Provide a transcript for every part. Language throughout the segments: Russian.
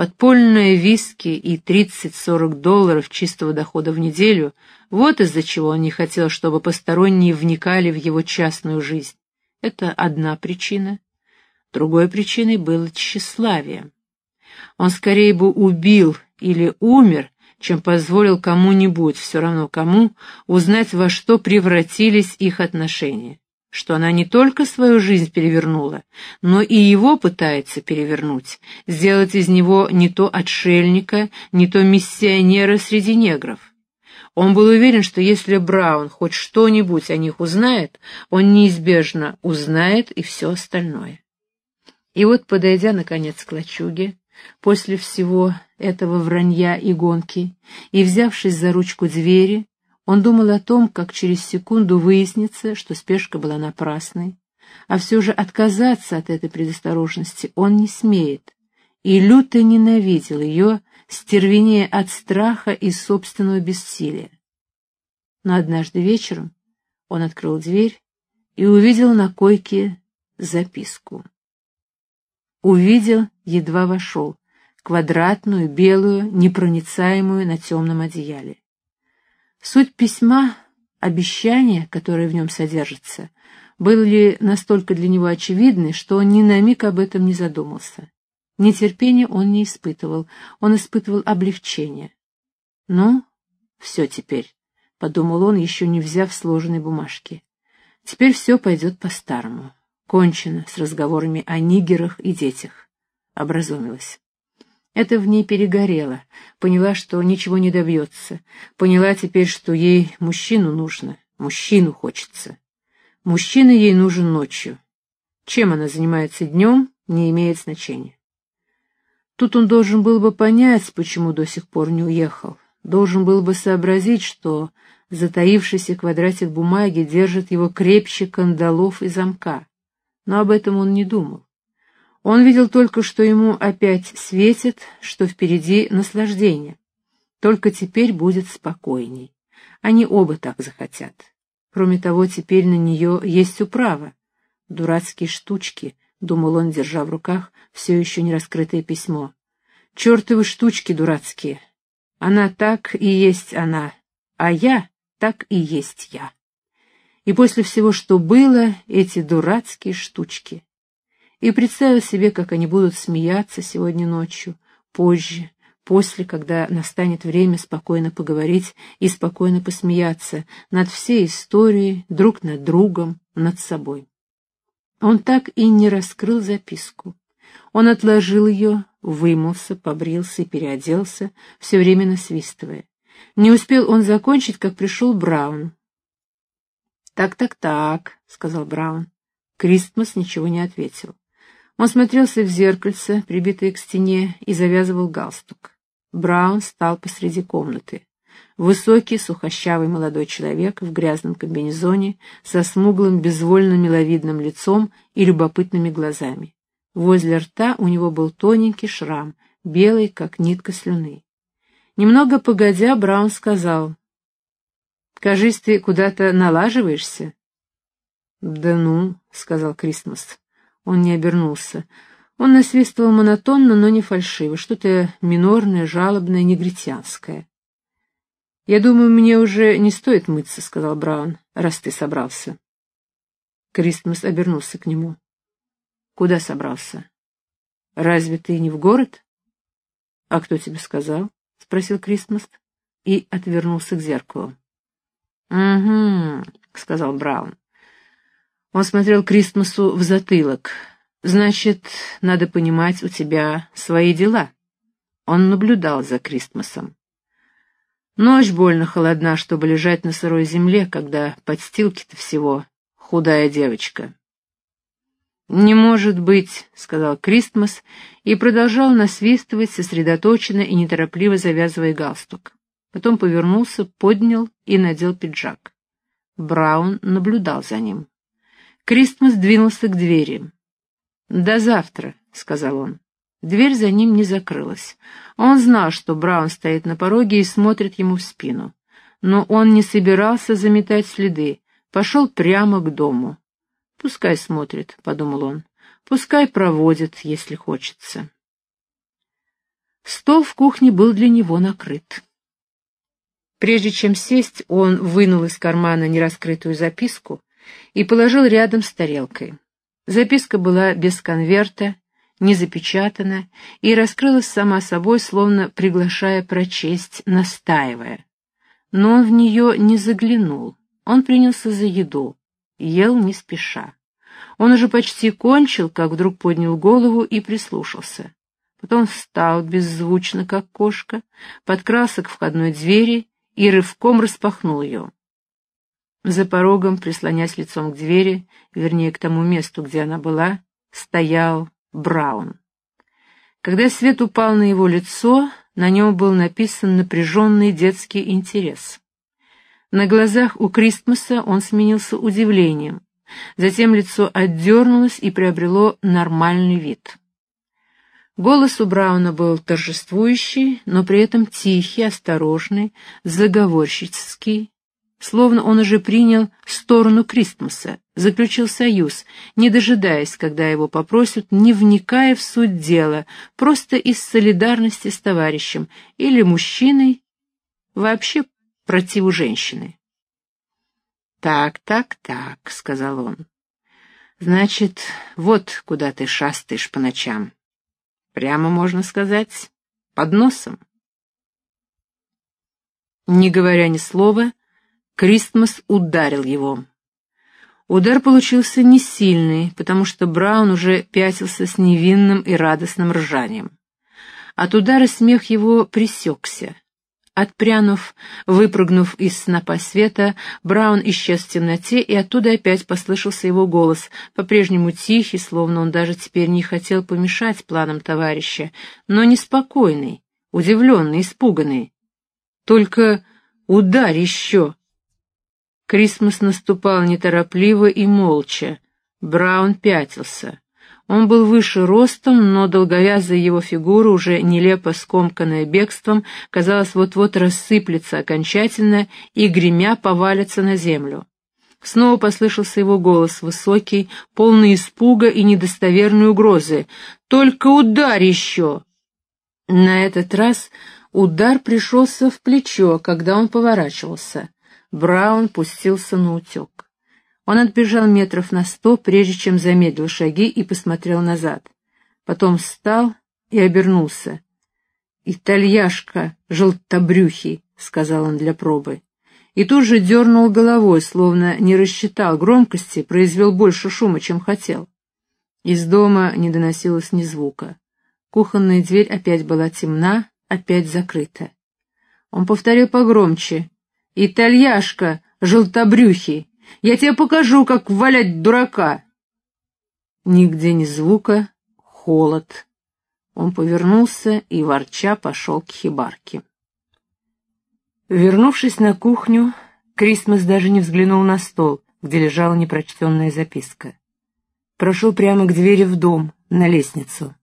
Подпольные виски и 30-40 долларов чистого дохода в неделю — вот из-за чего он не хотел, чтобы посторонние вникали в его частную жизнь. Это одна причина. Другой причиной было тщеславие. Он скорее бы убил или умер, чем позволил кому-нибудь, все равно кому, узнать, во что превратились их отношения что она не только свою жизнь перевернула, но и его пытается перевернуть, сделать из него не то отшельника, не то миссионера среди негров. Он был уверен, что если Браун хоть что-нибудь о них узнает, он неизбежно узнает и все остальное. И вот, подойдя, наконец, к лачуге, после всего этого вранья и гонки, и взявшись за ручку двери, он думал о том, как через секунду выяснится, что спешка была напрасной, а все же отказаться от этой предосторожности он не смеет, и люто ненавидел ее, стервенея от страха и собственного бессилия. Но однажды вечером он открыл дверь и увидел на койке записку. Увидел, едва вошел, квадратную, белую, непроницаемую на темном одеяле. Суть письма, обещания, которые в нем содержатся, были настолько для него очевидны, что он ни на миг об этом не задумался. Нетерпения он не испытывал, он испытывал облегчение. «Ну, все теперь», — подумал он, еще не взяв сложенной бумажки. «Теперь все пойдет по-старому. Кончено с разговорами о нигерах и детях». Образумилась. Это в ней перегорело, поняла, что ничего не добьется, поняла теперь, что ей мужчину нужно, мужчину хочется. Мужчина ей нужен ночью. Чем она занимается днем, не имеет значения. Тут он должен был бы понять, почему до сих пор не уехал. Должен был бы сообразить, что затаившийся квадратик бумаги держит его крепче кандалов и замка. Но об этом он не думал. Он видел только, что ему опять светит, что впереди наслаждение. Только теперь будет спокойней. Они оба так захотят. Кроме того, теперь на нее есть управа. Дурацкие штучки, — думал он, держа в руках все еще не раскрытое письмо. Чертовы штучки дурацкие. Она так и есть она, а я так и есть я. И после всего, что было, эти дурацкие штучки — и представил себе, как они будут смеяться сегодня ночью, позже, после, когда настанет время спокойно поговорить и спокойно посмеяться над всей историей, друг над другом, над собой. Он так и не раскрыл записку. Он отложил ее, вымылся, побрился и переоделся, все время насвистывая. Не успел он закончить, как пришел Браун. «Так-так-так», — сказал Браун. Кристмас ничего не ответил. Он смотрелся в зеркальце, прибитое к стене, и завязывал галстук. Браун стал посреди комнаты. Высокий, сухощавый молодой человек в грязном комбинезоне, со смуглым, безвольно миловидным лицом и любопытными глазами. Возле рта у него был тоненький шрам, белый, как нитка слюны. Немного погодя, Браун сказал, «Кажись, ты куда-то налаживаешься?» «Да ну», — сказал Кристмас, он не обернулся. Он насвистывал монотонно, но не фальшиво, что-то минорное, жалобное, негритянское. «Я думаю, мне уже не стоит мыться», — сказал Браун, — «раз ты собрался». Кристмас обернулся к нему. «Куда собрался? Разве ты не в город?» «А кто тебе сказал?» — спросил Кристмас и отвернулся к зеркалу. «Угу», — сказал Браун. Он смотрел Кристмасу в затылок. «Значит, надо понимать, у тебя свои дела». Он наблюдал за Кристмасом. Ночь больно холодна, чтобы лежать на сырой земле, когда подстилки-то всего худая девочка. «Не может быть», — сказал Кристмас и продолжал насвистывать, сосредоточенно и неторопливо завязывая галстук. Потом повернулся, поднял и надел пиджак. Браун наблюдал за ним. Кристмас двинулся к двери. «До завтра», — сказал он. Дверь за ним не закрылась. Он знал, что Браун стоит на пороге и смотрит ему в спину. Но он не собирался заметать следы, пошел прямо к дому. «Пускай смотрит», — подумал он. «Пускай проводит, если хочется». Стол в кухне был для него накрыт. Прежде чем сесть, он вынул из кармана нераскрытую записку и положил рядом с тарелкой. Записка была без конверта, не запечатана и раскрылась сама собой, словно приглашая прочесть, настаивая. Но он в нее не заглянул. Он принялся за еду, ел не спеша. Он уже почти кончил, как вдруг поднял голову и прислушался. Потом встал беззвучно, как кошка, подкрался к входной двери и рывком распахнул ее. За порогом, прислонясь лицом к двери, вернее, к тому месту, где она была, стоял Браун. Когда свет упал на его лицо, на нем был написан напряженный детский интерес. На глазах у Кристмаса он сменился удивлением, затем лицо отдернулось и приобрело нормальный вид. Голос у Брауна был торжествующий, но при этом тихий, осторожный, заговорщический, словно он уже принял сторону Кристмаса, заключил союз, не дожидаясь, когда его попросят, не вникая в суть дела, просто из солидарности с товарищем или мужчиной, вообще противу женщины. «Так, так, так», — сказал он. «Значит, вот куда ты шастаешь по ночам». Прямо можно сказать, под носом. Не говоря ни слова, Кристмас ударил его. Удар получился не сильный, потому что Браун уже пятился с невинным и радостным ржанием. От удара смех его пресекся. Отпрянув, выпрыгнув из снопа света, Браун исчез в темноте, и оттуда опять послышался его голос, по-прежнему тихий, словно он даже теперь не хотел помешать планам товарища, но неспокойный, удивленный, испуганный. «Только ударь еще!» Крисмас наступал неторопливо и молча. Браун пятился. Он был выше ростом, но долговязая его фигура, уже нелепо скомканная бегством, казалось, вот-вот рассыплется окончательно и, гремя, повалится на землю. Снова послышался его голос, высокий, полный испуга и недостоверной угрозы. «Только удар еще!» На этот раз удар пришелся в плечо, когда он поворачивался. Браун пустился на утек. Он отбежал метров на сто, прежде чем замедлил шаги и посмотрел назад. Потом встал и обернулся. «Итальяшка, желтобрюхий», — сказал он для пробы. И тут же дернул головой, словно не рассчитал громкости, произвел больше шума, чем хотел. Из дома не доносилось ни звука. Кухонная дверь опять была темна, опять закрыта. Он повторил погромче. «Итальяшка, желтобрюхий!» Я тебе покажу, как валять дурака!» Нигде ни звука, холод. Он повернулся и, ворча, пошел к хибарке. Вернувшись на кухню, Крисмас даже не взглянул на стол, где лежала непрочтенная записка. Прошел прямо к двери в дом, на лестницу.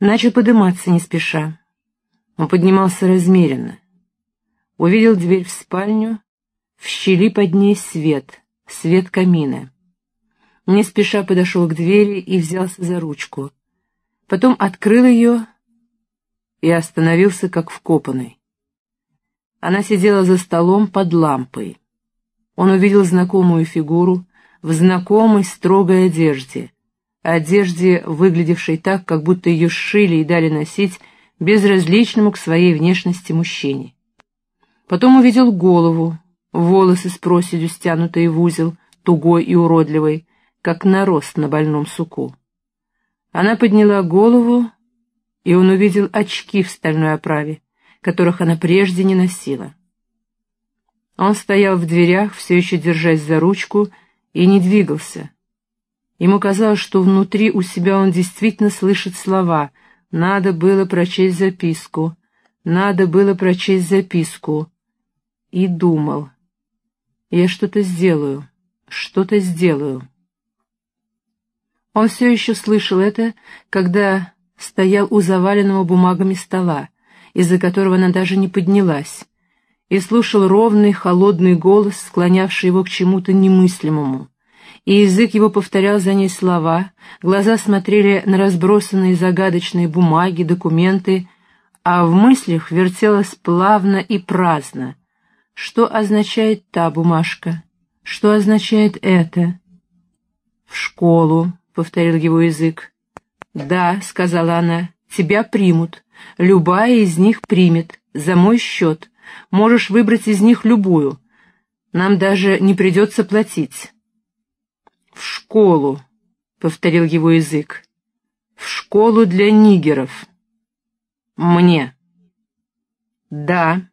Начал подниматься не спеша. Он поднимался размеренно. Увидел дверь в спальню в щели под ней свет, свет камина. Не спеша подошел к двери и взялся за ручку. Потом открыл ее и остановился как вкопанный. Она сидела за столом под лампой. Он увидел знакомую фигуру в знакомой строгой одежде, одежде, выглядевшей так, как будто ее сшили и дали носить безразличному к своей внешности мужчине. Потом увидел голову, волосы с проседью стянутые в узел, тугой и уродливый, как нарост на больном суку. Она подняла голову, и он увидел очки в стальной оправе, которых она прежде не носила. Он стоял в дверях, все еще держась за ручку, и не двигался. Ему казалось, что внутри у себя он действительно слышит слова «надо было прочесть записку», «надо было прочесть записку», и думал — я что-то сделаю, что-то сделаю. Он все еще слышал это, когда стоял у заваленного бумагами стола, из-за которого она даже не поднялась, и слушал ровный, холодный голос, склонявший его к чему-то немыслимому. И язык его повторял за ней слова, глаза смотрели на разбросанные загадочные бумаги, документы, а в мыслях вертелось плавно и праздно. Что означает та бумажка? Что означает это? «В школу», — повторил его язык. «Да», — сказала она, — «тебя примут. Любая из них примет, за мой счет. Можешь выбрать из них любую. Нам даже не придется платить». «В школу», — повторил его язык. «В школу для нигеров». «Мне». «Да.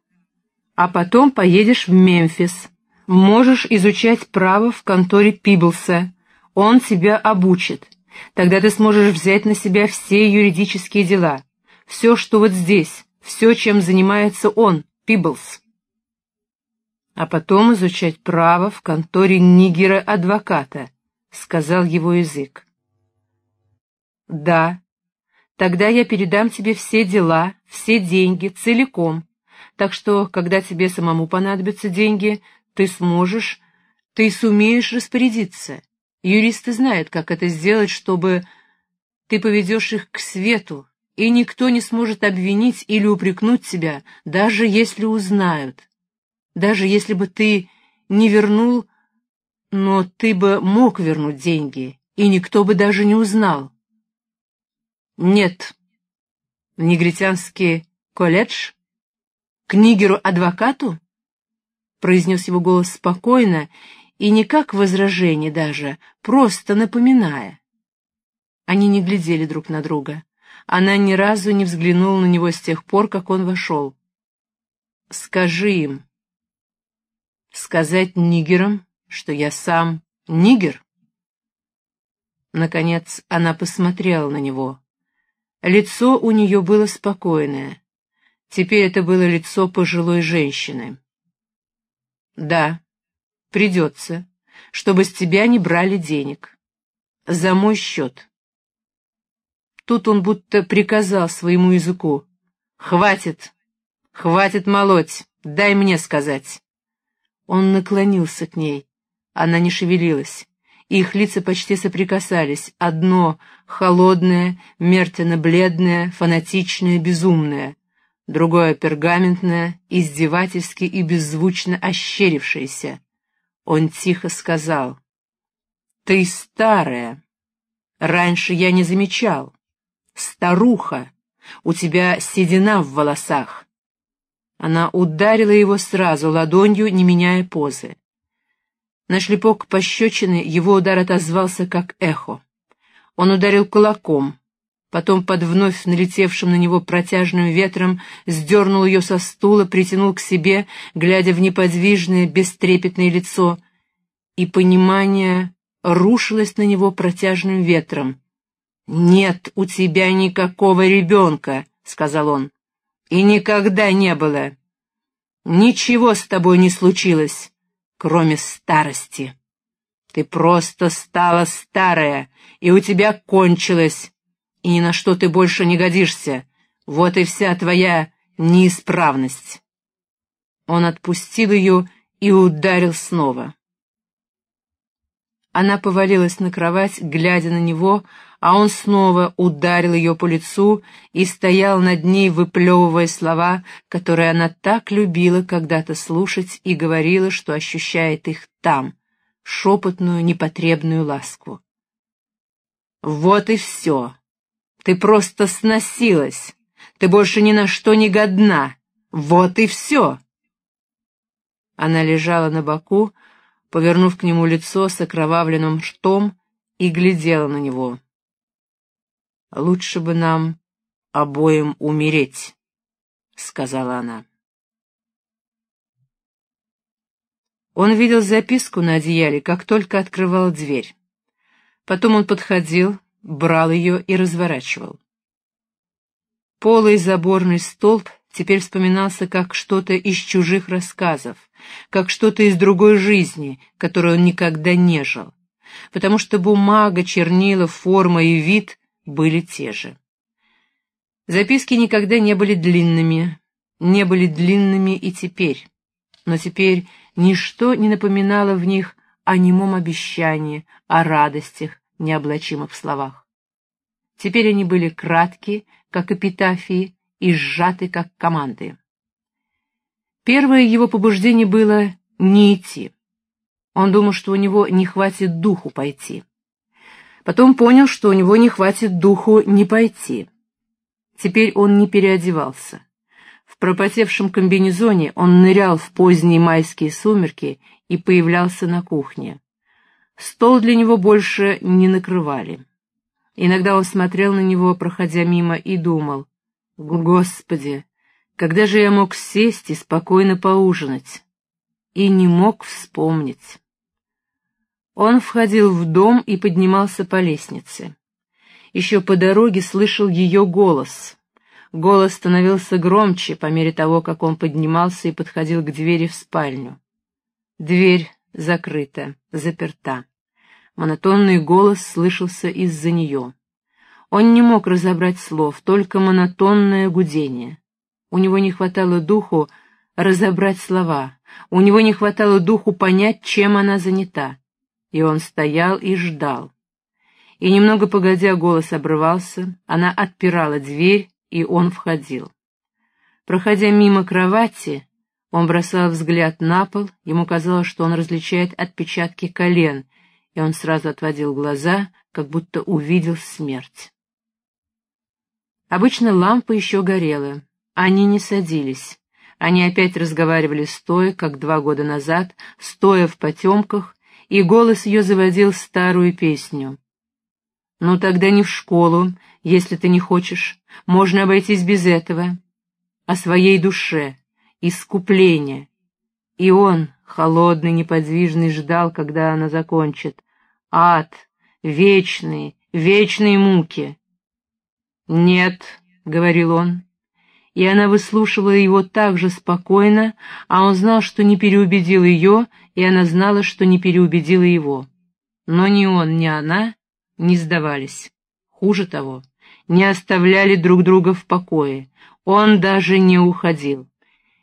А потом поедешь в Мемфис. Можешь изучать право в конторе Пиблса. Он тебя обучит. Тогда ты сможешь взять на себя все юридические дела. Все, что вот здесь, все, чем занимается он, Пиблс. А потом изучать право в конторе Нигера-адвоката, сказал его язык. Да, тогда я передам тебе все дела, все деньги, целиком. Так что, когда тебе самому понадобятся деньги, ты сможешь, ты сумеешь распорядиться. Юристы знают, как это сделать, чтобы ты поведешь их к свету, и никто не сможет обвинить или упрекнуть тебя, даже если узнают. Даже если бы ты не вернул, но ты бы мог вернуть деньги, и никто бы даже не узнал. Нет. Негритянский колледж? К нигеру-адвокату? Произнес его голос спокойно и не как возражение даже, просто напоминая. Они не глядели друг на друга. Она ни разу не взглянула на него с тех пор, как он вошел. «Скажи им». «Сказать нигерам, что я сам нигер?» Наконец она посмотрела на него. Лицо у нее было спокойное. Теперь это было лицо пожилой женщины. «Да», Придется, чтобы с тебя не брали денег. За мой счет. Тут он будто приказал своему языку. «Хватит! Хватит молоть! Дай мне сказать!» Он наклонился к ней. Она не шевелилась. Их лица почти соприкасались. Одно — холодное, мертвенно-бледное, фанатичное, безумное. Другое — пергаментное, издевательски и беззвучно ощерившееся. Он тихо сказал, «Ты старая. Раньше я не замечал. Старуха, у тебя седина в волосах». Она ударила его сразу ладонью, не меняя позы. На шлепок пощечины его удар отозвался как эхо. Он ударил кулаком, потом под вновь налетевшим на него протяжным ветром сдернул ее со стула, притянул к себе, глядя в неподвижное, бестрепетное лицо, и понимание рушилось на него протяжным ветром. «Нет у тебя никакого ребенка», — сказал он, — «и никогда не было. Ничего с тобой не случилось, кроме старости. Ты просто стала старая, и у тебя кончилось, и ни на что ты больше не годишься. Вот и вся твоя неисправность». Он отпустил ее и ударил снова. Она повалилась на кровать, глядя на него, а он снова ударил ее по лицу и стоял над ней, выплевывая слова, которые она так любила когда-то слушать и говорила, что ощущает их там, шепотную, непотребную ласку. «Вот и все!» Ты просто сносилась. Ты больше ни на что не годна. Вот и все. Она лежала на боку, повернув к нему лицо с окровавленным штом, и глядела на него. «Лучше бы нам обоим умереть», — сказала она. Он видел записку на одеяле, как только открывал дверь. Потом он подходил, брал ее и разворачивал. Полый заборный столб теперь вспоминался как что-то из чужих рассказов, как что-то из другой жизни, которую он никогда не жил, потому что бумага, чернила, форма и вид были те же. Записки никогда не были длинными, не были длинными и теперь, но теперь ничто не напоминало в них о немом обещании, о радостях, необлачимых в словах. Теперь они были краткие, как эпитафии, и сжаты, как команды. Первое его побуждение было не идти. Он думал, что у него не хватит духу пойти. Потом понял, что у него не хватит духу не пойти. Теперь он не переодевался. В пропотевшем комбинезоне он нырял в поздние майские сумерки и появлялся на кухне. Стол для него больше не накрывали. Иногда он смотрел на него, проходя мимо, и думал, «Господи, когда же я мог сесть и спокойно поужинать?» И не мог вспомнить. Он входил в дом и поднимался по лестнице. Еще по дороге слышал ее голос. Голос становился громче по мере того, как он поднимался и подходил к двери в спальню. Дверь закрыта, заперта. Монотонный голос слышался из-за нее. Он не мог разобрать слов, только монотонное гудение. У него не хватало духу разобрать слова, у него не хватало духу понять, чем она занята. И он стоял и ждал. И немного погодя голос обрывался, она отпирала дверь, и он входил. Проходя мимо кровати, он бросал взгляд на пол, ему казалось, что он различает отпечатки колен, и он сразу отводил глаза, как будто увидел смерть. Обычно лампа еще горела. Они не садились. Они опять разговаривали стоя, как два года назад, стоя в потемках, и голос ее заводил старую песню. «Ну тогда не в школу, если ты не хочешь. Можно обойтись без этого. О своей душе, искупление». И он, холодный, неподвижный, ждал, когда она закончит. Ад, вечные, вечные муки. «Нет», — говорил он, и она выслушивала его так же спокойно, а он знал, что не переубедил ее, и она знала, что не переубедила его. Но ни он, ни она не сдавались. Хуже того, не оставляли друг друга в покое. Он даже не уходил.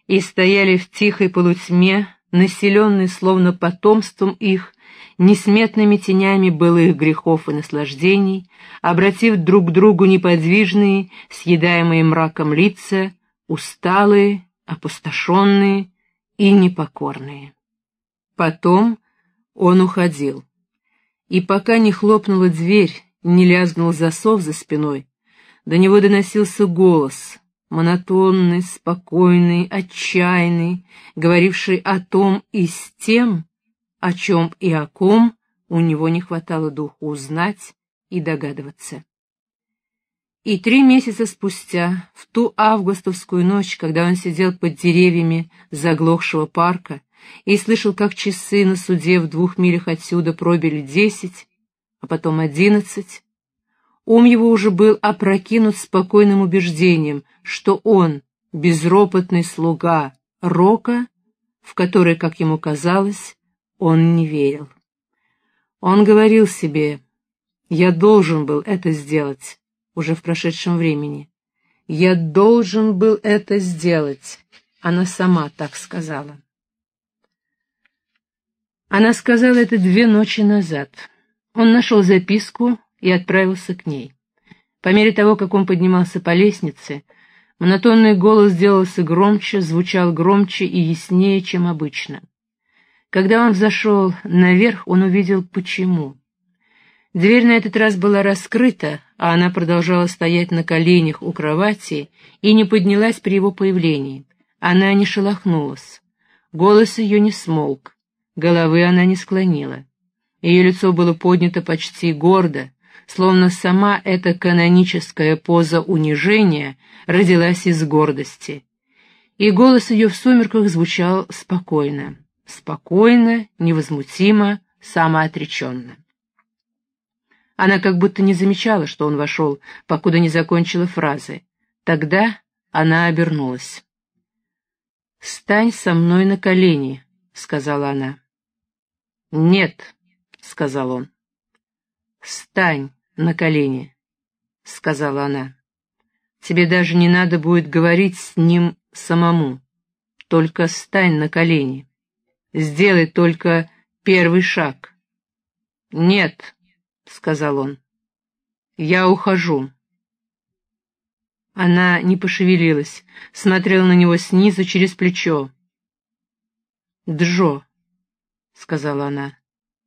И стояли в тихой полутьме, населенной словно потомством их, несметными тенями былых грехов и наслаждений, обратив друг к другу неподвижные, съедаемые мраком лица, усталые, опустошенные и непокорные. Потом он уходил. И пока не хлопнула дверь, не лязнул засов за спиной, до него доносился голос, монотонный, спокойный, отчаянный, говоривший о том и с тем, о чем и о ком у него не хватало духу узнать и догадываться. И три месяца спустя, в ту августовскую ночь, когда он сидел под деревьями заглохшего парка и слышал, как часы на суде в двух милях отсюда пробили десять, а потом одиннадцать, ум его уже был опрокинут спокойным убеждением, что он, безропотный слуга Рока, в который, как ему казалось, он не верил. Он говорил себе, я должен был это сделать, уже в прошедшем времени. Я должен был это сделать. Она сама так сказала. Она сказала это две ночи назад. Он нашел записку и отправился к ней. По мере того, как он поднимался по лестнице, монотонный голос сделался громче, звучал громче и яснее, чем обычно. Когда он взошел наверх, он увидел почему. Дверь на этот раз была раскрыта, а она продолжала стоять на коленях у кровати и не поднялась при его появлении. Она не шелохнулась. Голос ее не смолк, головы она не склонила. Ее лицо было поднято почти гордо, словно сама эта каноническая поза унижения родилась из гордости. И голос ее в сумерках звучал спокойно спокойно, невозмутимо, самоотреченно. Она как будто не замечала, что он вошел, покуда не закончила фразы. Тогда она обернулась. «Стань со мной на колени», — сказала она. «Нет», — сказал он. «Стань на колени», — сказала она. «Тебе даже не надо будет говорить с ним самому. Только стань на колени». Сделай только первый шаг. «Нет», — сказал он, — «я ухожу». Она не пошевелилась, смотрела на него снизу через плечо. «Джо», — сказала она,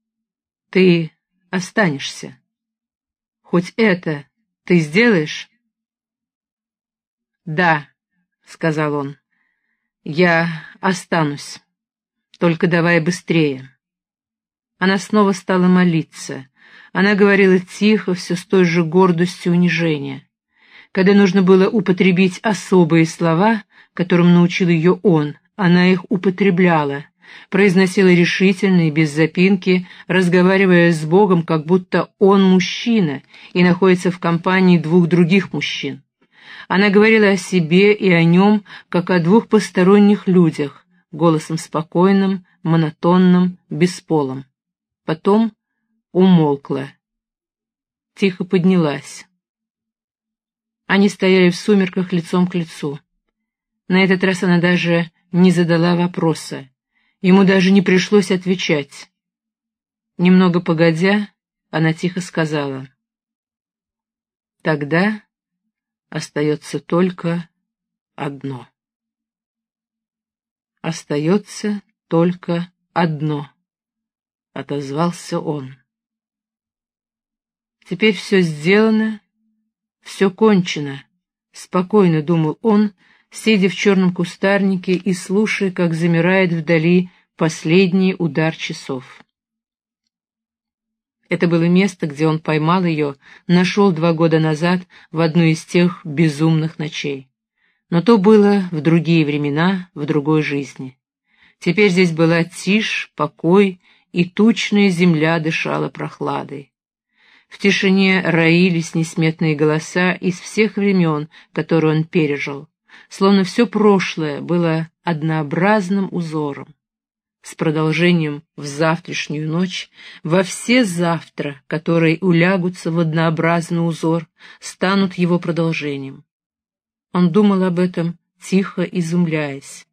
— «ты останешься. Хоть это ты сделаешь?» «Да», — сказал он, — «я останусь. Только давай быстрее». Она снова стала молиться. Она говорила тихо, все с той же гордостью унижения. Когда нужно было употребить особые слова, которым научил ее он, она их употребляла, произносила решительно и без запинки, разговаривая с Богом, как будто он мужчина и находится в компании двух других мужчин. Она говорила о себе и о нем, как о двух посторонних людях, голосом спокойным, монотонным, бесполым. Потом умолкла. Тихо поднялась. Они стояли в сумерках лицом к лицу. На этот раз она даже не задала вопроса. Ему даже не пришлось отвечать. Немного погодя, она тихо сказала. «Тогда остается только одно. Остается только одно», — отозвался он. Теперь все сделано, все кончено, — спокойно думал он, сидя в черном кустарнике и слушая, как замирает вдали последний удар часов. Это было место, где он поймал ее, нашел два года назад в одну из тех безумных ночей. Но то было в другие времена, в другой жизни. Теперь здесь была тишь, покой, и тучная земля дышала прохладой. В тишине роились несметные голоса из всех времен, которые он пережил, словно все прошлое было однообразным узором. С продолжением в завтрашнюю ночь, во все завтра, которые улягутся в однообразный узор, станут его продолжением. Он думал об этом, тихо изумляясь.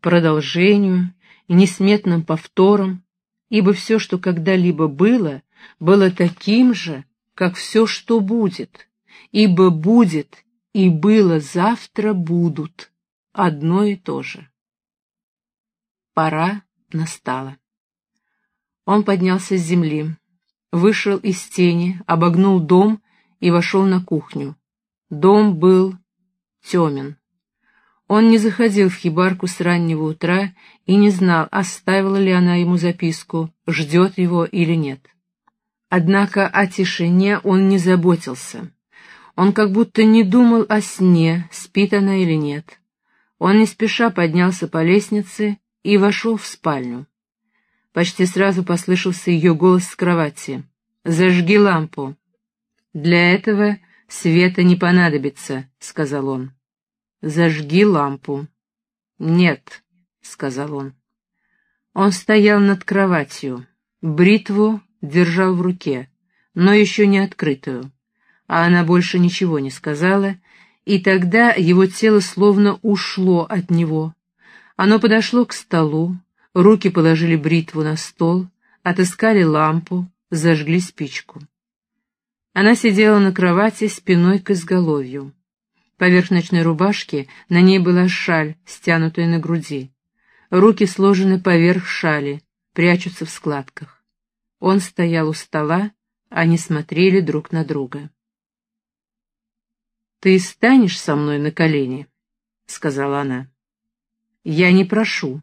Продолжению несметным повтором, ибо все, что когда-либо было, было таким же, как все, что будет, ибо будет и было завтра будут одно и то же. Пора настала. Он поднялся с земли, вышел из тени, обогнул дом и вошел на кухню. Дом был темен. Он не заходил в хибарку с раннего утра и не знал, оставила ли она ему записку, ждет его или нет. Однако о тишине он не заботился. Он как будто не думал о сне, спит она или нет. Он не спеша поднялся по лестнице и вошел в спальню. Почти сразу послышался ее голос с кровати. «Зажги лампу». «Для этого света не понадобится», — сказал он. «Зажги лампу». «Нет», — сказал он. Он стоял над кроватью. Бритву держал в руке, но еще не открытую. А она больше ничего не сказала, и тогда его тело словно ушло от него. Оно подошло к столу, руки положили бритву на стол, отыскали лампу, зажгли спичку. Она сидела на кровати спиной к изголовью. Поверх ночной рубашки на ней была шаль, стянутая на груди. Руки сложены поверх шали, прячутся в складках. Он стоял у стола, они смотрели друг на друга. «Ты станешь со мной на колени?» — сказала она. «Я не прошу».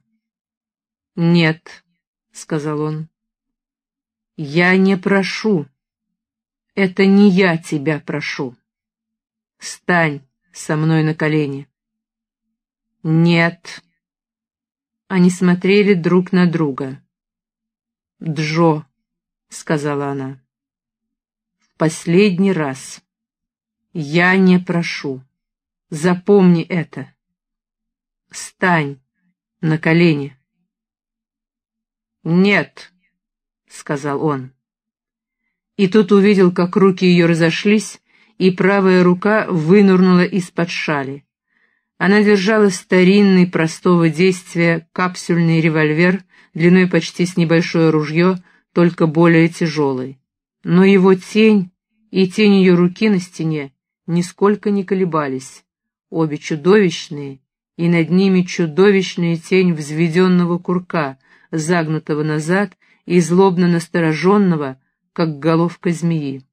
«Нет», — сказал он. «Я не прошу. Это не я тебя прошу. Стань со мной на колени». «Нет». Они смотрели друг на друга. «Джо», — сказала она. «В последний раз. Я не прошу. Запомни это. Стань на колени». «Нет», — сказал он. И тут увидел, как руки ее разошлись, и правая рука вынурнула из-под шали. Она держала старинный, простого действия, капсюльный револьвер, длиной почти с небольшое ружье, только более тяжелый. Но его тень и тень ее руки на стене нисколько не колебались, обе чудовищные, и над ними чудовищная тень взведенного курка, загнутого назад и злобно настороженного, как головка змеи.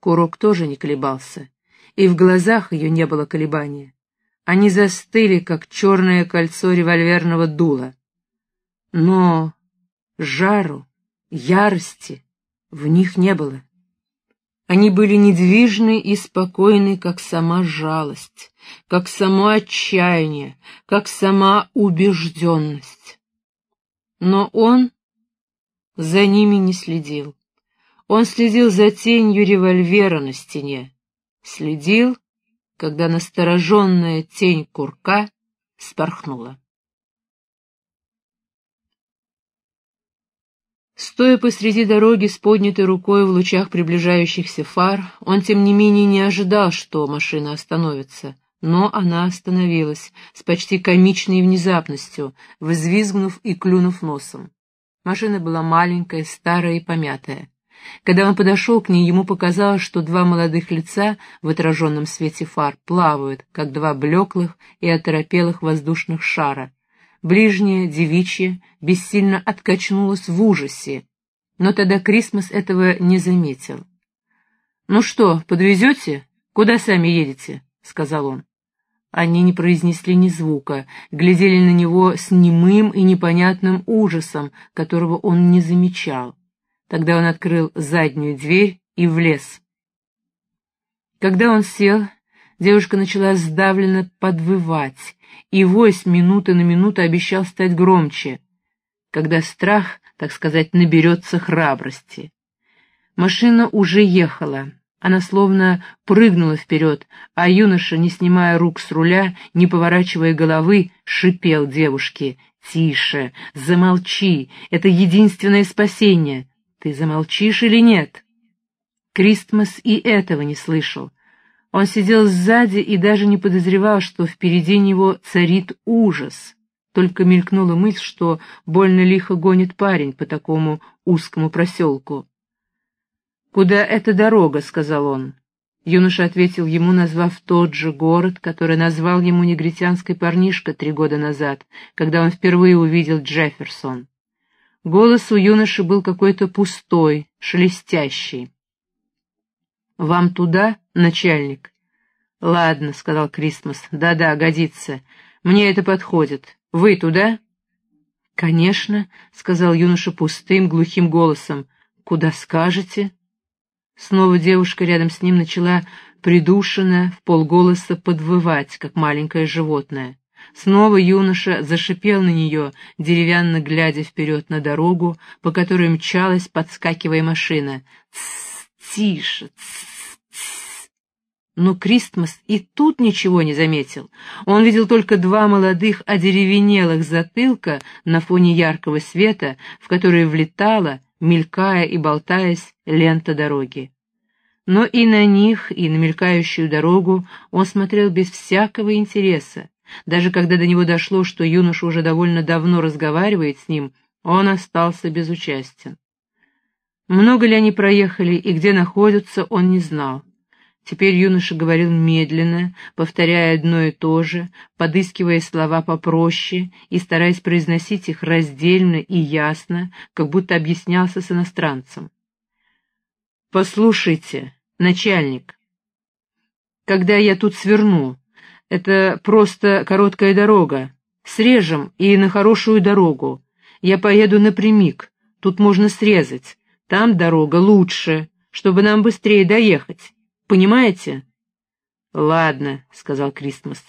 Курок тоже не колебался, и в глазах ее не было колебания. Они застыли, как черное кольцо револьверного дула. Но жару, ярости в них не было. Они были недвижны и спокойны, как сама жалость, как само отчаяние, как сама убежденность. Но он за ними не следил. Он следил за тенью револьвера на стене. Следил, когда настороженная тень курка спорхнула. Стоя посреди дороги с поднятой рукой в лучах приближающихся фар, он, тем не менее, не ожидал, что машина остановится. Но она остановилась с почти комичной внезапностью, взвизгнув и клюнув носом. Машина была маленькая, старая и помятая. Когда он подошел к ней, ему показалось, что два молодых лица в отраженном свете фар плавают, как два блеклых и оторопелых воздушных шара — Ближняя, девичья, бессильно откачнулась в ужасе, но тогда Крисмас этого не заметил. «Ну что, подвезете? Куда сами едете?» — сказал он. Они не произнесли ни звука, глядели на него с немым и непонятным ужасом, которого он не замечал. Тогда он открыл заднюю дверь и влез. Когда он сел, девушка начала сдавленно подвывать, и вось минуты на минуту обещал стать громче, когда страх, так сказать, наберется храбрости. Машина уже ехала. Она словно прыгнула вперед, а юноша, не снимая рук с руля, не поворачивая головы, шипел девушке. «Тише! Замолчи! Это единственное спасение! Ты замолчишь или нет?» Кристмас и этого не слышал. Он сидел сзади и даже не подозревал, что впереди него царит ужас. Только мелькнула мысль, что больно лихо гонит парень по такому узкому проселку. «Куда эта дорога?» — сказал он. Юноша ответил ему, назвав тот же город, который назвал ему негритянской парнишка три года назад, когда он впервые увидел Джефферсон. Голос у юноши был какой-то пустой, шелестящий. «Вам туда, начальник?» «Ладно», — сказал Кристмас. «Да-да, годится. Мне это подходит. Вы туда?» «Конечно», — сказал юноша пустым, глухим голосом. «Куда скажете?» Снова девушка рядом с ним начала придушенно, в полголоса подвывать, как маленькое животное. Снова юноша зашипел на нее, деревянно глядя вперед на дорогу, по которой мчалась, подскакивая машина. «Тссс, тише, тссс!» Но Кристмас и тут ничего не заметил. Он видел только два молодых одеревенелых затылка на фоне яркого света, в который влетала, мелькая и болтаясь, лента дороги. Но и на них, и на мелькающую дорогу он смотрел без всякого интереса. Даже когда до него дошло, что юноша уже довольно давно разговаривает с ним, он остался безучастен. Много ли они проехали и где находятся, он не знал. Теперь юноша говорил медленно, повторяя одно и то же, подыскивая слова попроще и стараясь произносить их раздельно и ясно, как будто объяснялся с иностранцем. «Послушайте, начальник, когда я тут сверну, это просто короткая дорога, срежем и на хорошую дорогу. Я поеду напрямик, тут можно срезать, там дорога лучше, чтобы нам быстрее доехать». Понимаете? Ладно, сказал Кристмас.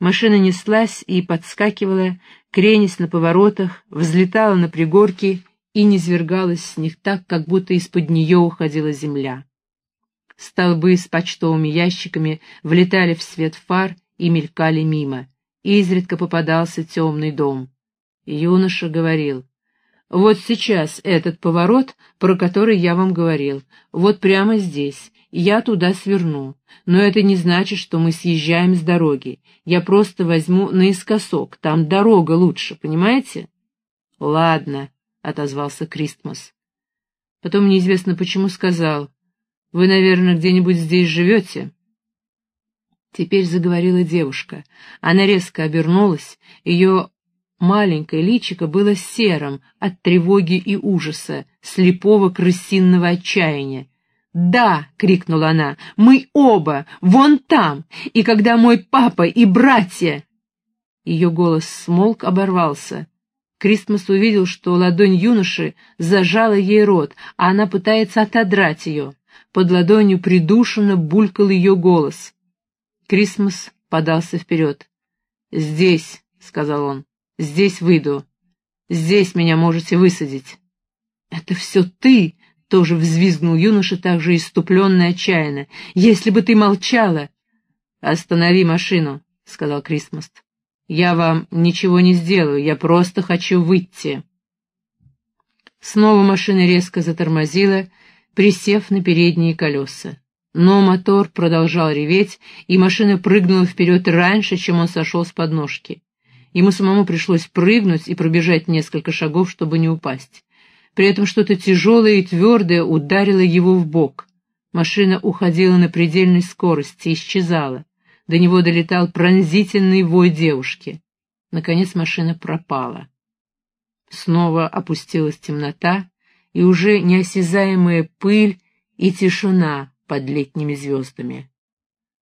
Машина неслась и подскакивала, кренясь на поворотах, взлетала на пригорки и низвергалась с них так, как будто из-под нее уходила земля. Столбы с почтовыми ящиками влетали в свет фар и мелькали мимо. Изредка попадался темный дом. Юноша говорил, «Вот сейчас этот поворот, про который я вам говорил, вот прямо здесь, я туда сверну. Но это не значит, что мы съезжаем с дороги. Я просто возьму наискосок, там дорога лучше, понимаете? Ладно, — отозвался Кристмас. Потом неизвестно почему сказал. Вы, наверное, где-нибудь здесь живете?» Теперь заговорила девушка. Она резко обернулась, ее маленькое личико было серым от тревоги и ужаса, слепого крысинного отчаяния. «Да!» — крикнула она. «Мы оба! Вон там! И когда мой папа и братья...» Ее голос смолк, оборвался. Кристмас увидел, что ладонь юноши зажала ей рот, а она пытается отодрать ее. Под ладонью придушенно булькал ее голос. Крисмас подался вперед. «Здесь», — сказал он, — «здесь выйду. Здесь меня можете высадить». «Это все ты!» — тоже взвизгнул юноша так же иступленно и отчаянно. «Если бы ты молчала!» «Останови машину», — сказал Крисмас. «Я вам ничего не сделаю, я просто хочу выйти». Снова машина резко затормозила, присев на передние колеса. Но мотор продолжал реветь, и машина прыгнула вперед раньше, чем он сошел с подножки. Ему самому пришлось прыгнуть и пробежать несколько шагов, чтобы не упасть. При этом что-то тяжелое и твердое ударило его в бок. Машина уходила на предельной скорости, исчезала. До него долетал пронзительный вой девушки. Наконец машина пропала. Снова опустилась темнота, и уже неосязаемая пыль и тишина под летними звездами.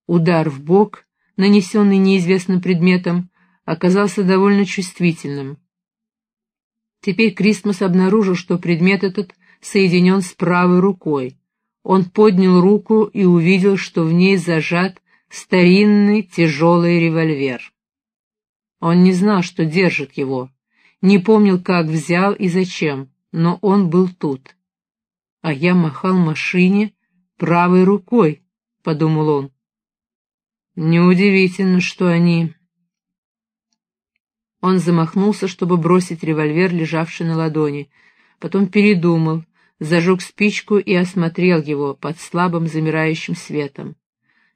Удар в бок, нанесенный неизвестным предметом, оказался довольно чувствительным. Теперь Кристмас обнаружил, что предмет этот соединен с правой рукой. Он поднял руку и увидел, что в ней зажат старинный тяжелый револьвер. Он не знал, что держит его, не помнил, как взял и зачем, но он был тут. А я махал машине, правой рукой, — подумал он. Неудивительно, что они... Он замахнулся, чтобы бросить револьвер, лежавший на ладони. Потом передумал, зажег спичку и осмотрел его под слабым замирающим светом.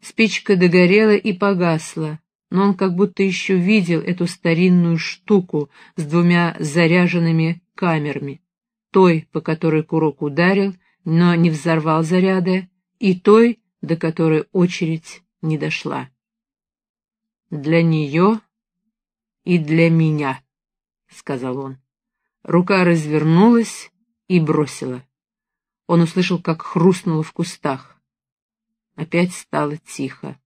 Спичка догорела и погасла, но он как будто еще видел эту старинную штуку с двумя заряженными камерами. Той, по которой курок ударил, но не взорвал заряда, и той, до которой очередь не дошла. Для нее и для меня, — сказал он. Рука развернулась и бросила. Он услышал, как хрустнуло в кустах. Опять стало тихо.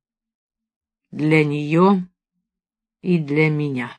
Для нее и для меня.